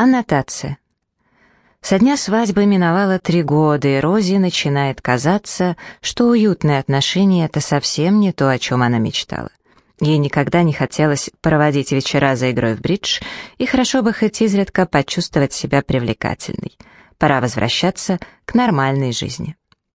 Аннотация. Со дня свадьбы миновало три года, и Рози начинает казаться, что уютные отношения — это совсем не то, о чем она мечтала. Ей никогда не хотелось проводить вечера за игрой в бридж, и хорошо бы хоть изредка почувствовать себя привлекательной. Пора возвращаться к нормальной жизни.